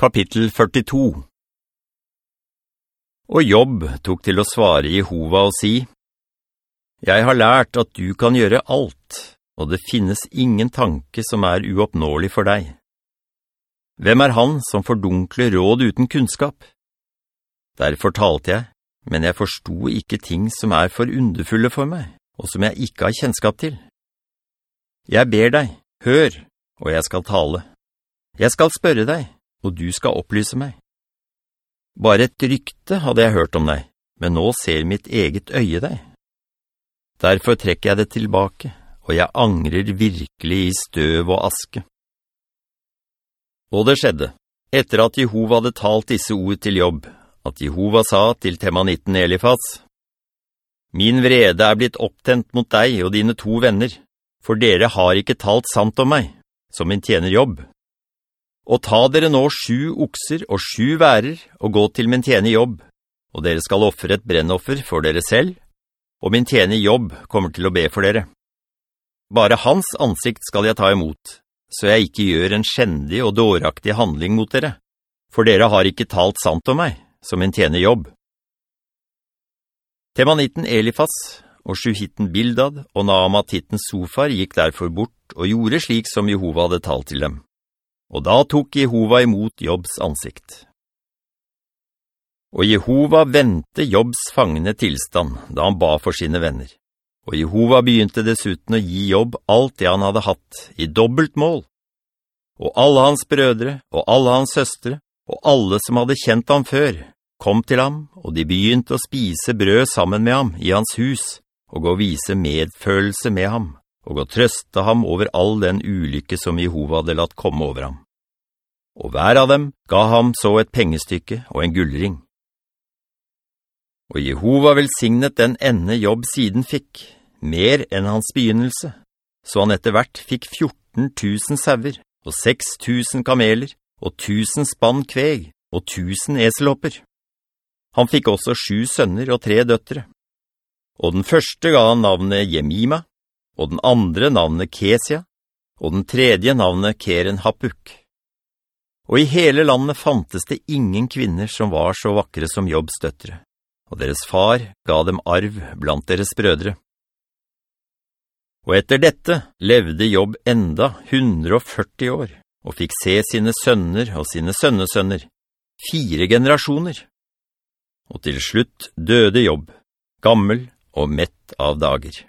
Kapittel 42 Og Jobb tok til å svare Jehova og si, «Jeg har lært at du kan gjøre alt, og det finnes ingen tanke som er uoppnåelig for deg. Hvem er han som fordunkler råd uten kunnskap? Derfor talte jeg, men jeg forsto ikke ting som er for underfulle for meg, og som jeg ikke har kjennskap til. Jeg ber deg, hør, og jeg skal tale. Jeg skal spørre deg, og du skal opplyse meg. Bare et rykte hadde jeg hørt om deg, men nå ser mitt eget øye deg. Derfor trekker jeg det tilbake, og jeg angrer virkelig i støv og aske. Og det skjedde, etter at Jehova hadde talt disse ord til jobb, at Jehova sa til temanitten Elifas, «Min vrede er blitt opptent mot deg og dine to venner, for dere har ikke talt sant om meg, som min tjener jobb.» Og ta dere nå sju okser og sju værer og gå til min tjene jobb, og dere skal offre et brennoffer for dere selv, og min tjene jobb kommer til å be for dere. Bare hans ansikt skal jeg ta imot, så jeg ikke gjør en skjendig og dåraktig handling mot dere, for dere har ikke talt sant om meg, som min tjene jobb. Temanitten Elifas og sjuhitten Bildad og Naamatitten Sofar gikk derfor bort og gjorde slik som Jehova hadde talt til dem. Og da tok Jehova imot Jobbs ansikt. Og Jehova ventet Jobbs fangende tilstand, da han ba for sine venner. Og Jehova begynte dessuten å gi Jobb alt det han hadde hatt, i dobbelt mål. Og alle hans brødre, og alle hans søstre, og alle som hadde kjent ham før, kom til ham, og de begynte å spise brød sammen med ham i hans hus, og å vise medfølelse med ham og å trøste ham over all den ulykke som Jehova hadde latt komme over ham. Og hver av dem ga ham så et pengestykke og en gullring. Og Jehova velsignet den ende jobb siden fikk, mer enn hans begynnelse, så han etter hvert fikk 14 000 sauer, og 6 000 kameler, og 1000 spann kveg, og 1000 eselhopper. Han fikk også sju sønner og tre døttere. Og den første ga han navnet Jemima, og den andre navnet Kesia, og den tredje navnet Keren Hapuk. Og i hele landet fantes det ingen kvinner som var så vakre som Jobbs døttere, og deres far ga dem arv blant deres brødre. Og etter dette levde Jobb enda 140 år, og fikk se sine sønner og sine sønnesønner, fire generasjoner. Og til slutt døde Jobb, gammel og mett av dager.